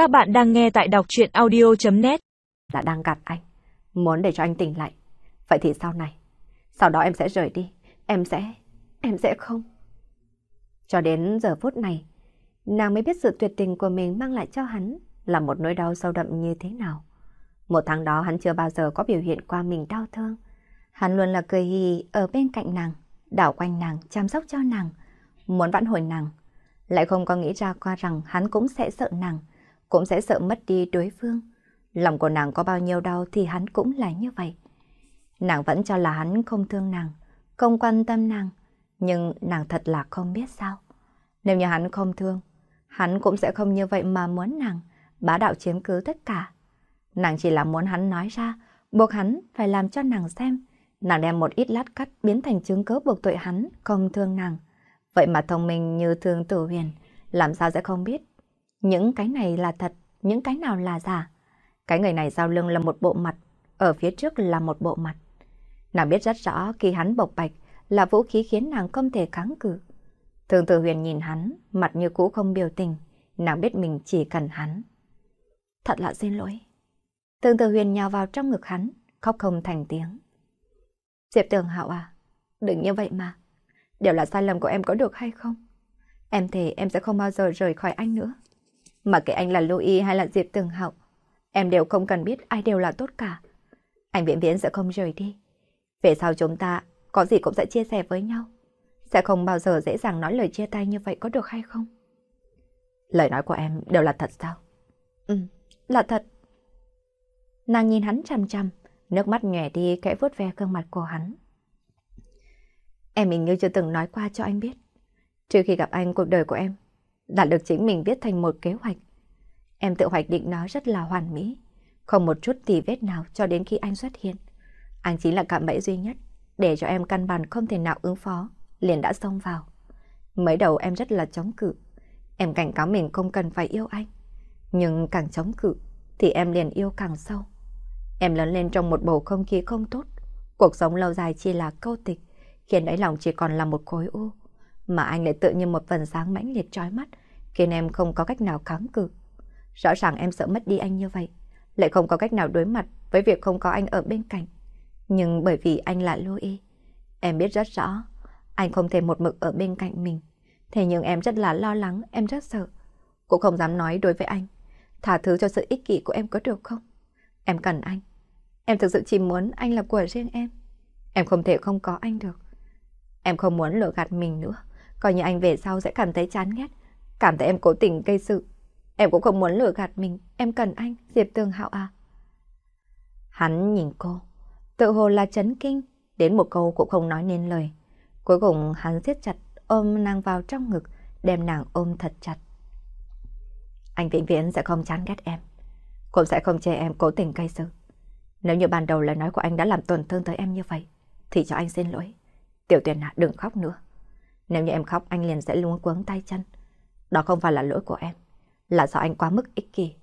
Các bạn đang nghe tại đọc chuyện audio.net Là dạ đang gạt anh, muốn để cho anh tỉnh lại. Vậy thì sau này, sau đó em sẽ rời đi, em sẽ, em sẽ không. Cho đến giờ phút này, nàng mới biết sự tuyệt tình của mình mang lại cho hắn là một nỗi đau sâu đậm như thế nào. Một tháng đó hắn chưa bao giờ có biểu hiện qua mình đau thương. Hắn luôn là cười hì ở bên cạnh nàng, đảo quanh nàng, chăm sóc cho nàng, muốn vãn hồi nàng. Lại không có nghĩ ra qua rằng hắn cũng sẽ sợ nàng, cũng sẽ sợ mất đi đối phương. Lòng của nàng có bao nhiêu đau thì hắn cũng là như vậy. Nàng vẫn cho là hắn không thương nàng, không quan tâm nàng, nhưng nàng thật là không biết sao. Nếu như hắn không thương, hắn cũng sẽ không như vậy mà muốn nàng, bá đạo chiếm cứ tất cả. Nàng chỉ là muốn hắn nói ra, buộc hắn phải làm cho nàng xem. Nàng đem một ít lát cắt biến thành chứng cớ buộc tội hắn, không thương nàng. Vậy mà thông minh như thương tử huyền, làm sao sẽ không biết. Những cái này là thật, những cái nào là giả. Cái người này giao lưng là một bộ mặt, ở phía trước là một bộ mặt. Nàng biết rất rõ khi hắn bộc bạch là vũ khí khiến nàng không thể kháng cự. Thường tử huyền nhìn hắn, mặt như cũ không biểu tình, nàng biết mình chỉ cần hắn. Thật là xin lỗi. Thường tử huyền nhào vào trong ngực hắn, khóc không thành tiếng. Diệp tường hạo à, đừng như vậy mà. Đều là sai lầm của em có được hay không? Em thề em sẽ không bao giờ rời khỏi anh nữa. Mà kệ anh là Louis hay là Diệp Tường Hậu, em đều không cần biết ai đều là tốt cả. Anh viễn viễn sẽ không rời đi. Về sau chúng ta có gì cũng sẽ chia sẻ với nhau. Sẽ không bao giờ dễ dàng nói lời chia tay như vậy có được hay không? Lời nói của em đều là thật sao? Ừ, là thật. Nàng nhìn hắn chằm chằm, nước mắt nhòe đi kẽ vuốt ve gương mặt của hắn. Em hình như chưa từng nói qua cho anh biết. Trước khi gặp anh, cuộc đời của em đã được chính mình viết thành một kế hoạch. Em tự hoạch định nó rất là hoàn mỹ, không một chút tì vết nào cho đến khi anh xuất hiện. Anh chính là cạm bẫy duy nhất, để cho em căn bản không thể nào ứng phó, liền đã xông vào. Mới đầu em rất là chống cự, em cảnh cáo mình không cần phải yêu anh. Nhưng càng chống cự, thì em liền yêu càng sâu. Em lớn lên trong một bầu không khí không tốt, cuộc sống lâu dài chỉ là câu tịch, khiến đáy lòng chỉ còn là một khối u. Mà anh lại tự như một phần sáng mãnh liệt trói mắt, khiến em không có cách nào kháng cự. Rõ ràng em sợ mất đi anh như vậy, lại không có cách nào đối mặt với việc không có anh ở bên cạnh. Nhưng bởi vì anh là Louis, em biết rất rõ, anh không thể một mực ở bên cạnh mình. Thế nhưng em rất là lo lắng, em rất sợ. Cũng không dám nói đối với anh. Thả thứ cho sự ích kỷ của em có được không? Em cần anh. Em thực sự chỉ muốn anh là của riêng em. Em không thể không có anh được. Em không muốn lừa gạt mình nữa. Coi như anh về sau sẽ cảm thấy chán ghét. Cảm thấy em cố tình gây sự. Em cũng không muốn lừa gạt mình. Em cần anh, Diệp Tường Hạo à. Hắn nhìn cô. Tự hồ là chấn kinh. Đến một câu cũng không nói nên lời. Cuối cùng hắn siết chặt ôm nàng vào trong ngực. Đem nàng ôm thật chặt. Anh vĩnh viễn sẽ không chán ghét em. Cũng sẽ không chê em cố tình gây sự. Nếu như ban đầu lời nói của anh đã làm tổn thương tới em như vậy, thì cho anh xin lỗi. Tiểu tuyển à, đừng khóc nữa. Nếu như em khóc, anh liền sẽ luống cuống tay chân. Đó không phải là lỗi của em. Là do anh quá mức ích kỷ.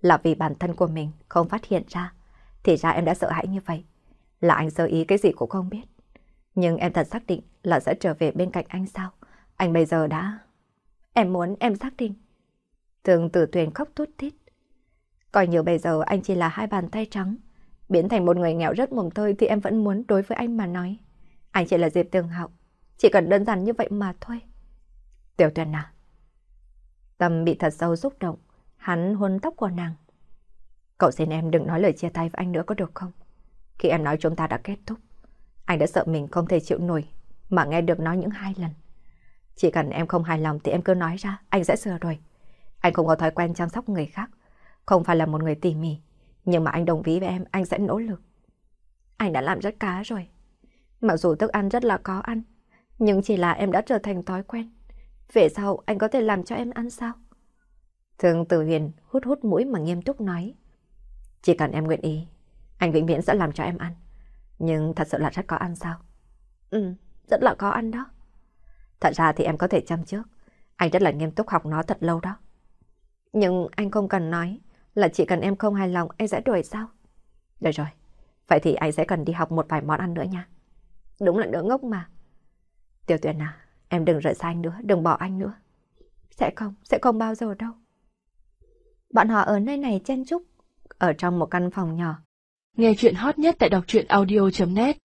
Là vì bản thân của mình không phát hiện ra. Thì ra em đã sợ hãi như vậy. Là anh sơ ý cái gì cũng không biết. Nhưng em thật xác định là sẽ trở về bên cạnh anh sao? Anh bây giờ đã... Em muốn em xác định. Thường tử tuyền khóc thút thít. Coi như bây giờ anh chỉ là hai bàn tay trắng. Biến thành một người nghèo rất mồm tơi thì em vẫn muốn đối với anh mà nói. Anh chỉ là Diệp Tường Hạo. Chỉ cần đơn giản như vậy mà thôi. Tiểu Tuyền à. Tâm bị thật sâu xúc động. Hắn hôn tóc của nàng. Cậu xin em đừng nói lời chia tay với anh nữa có được không? Khi em nói chúng ta đã kết thúc. Anh đã sợ mình không thể chịu nổi. Mà nghe được nói những hai lần. Chỉ cần em không hài lòng thì em cứ nói ra. Anh sẽ sửa rồi. Anh không có thói quen chăm sóc người khác. Không phải là một người tỉ mỉ. Nhưng mà anh đồng ý với em, anh sẽ nỗ lực. Anh đã làm rất cá rồi. Mặc dù thức ăn rất là có ăn, nhưng chỉ là em đã trở thành thói quen. Về sau anh có thể làm cho em ăn sao? Thường Tử Huyền hút hút mũi mà nghiêm túc nói. Chỉ cần em nguyện ý, anh vĩnh viễn sẽ làm cho em ăn. Nhưng thật sự là rất có ăn sao? Ừ, rất là có ăn đó. Thật ra thì em có thể chăm trước. Anh rất là nghiêm túc học nó thật lâu đó. Nhưng anh không cần nói là chỉ cần em không hài lòng anh sẽ đuổi sao? Được rồi, vậy thì anh sẽ cần đi học một vài món ăn nữa nha. Đúng là đứa ngốc mà. Tiểu tuyển à, em đừng rời xa anh nữa, đừng bỏ anh nữa. Sẽ không, sẽ không bao giờ đâu. Bọn họ ở nơi này chen chúc, ở trong một căn phòng nhỏ. Nghe chuyện hot nhất tại đọc truyện audio.net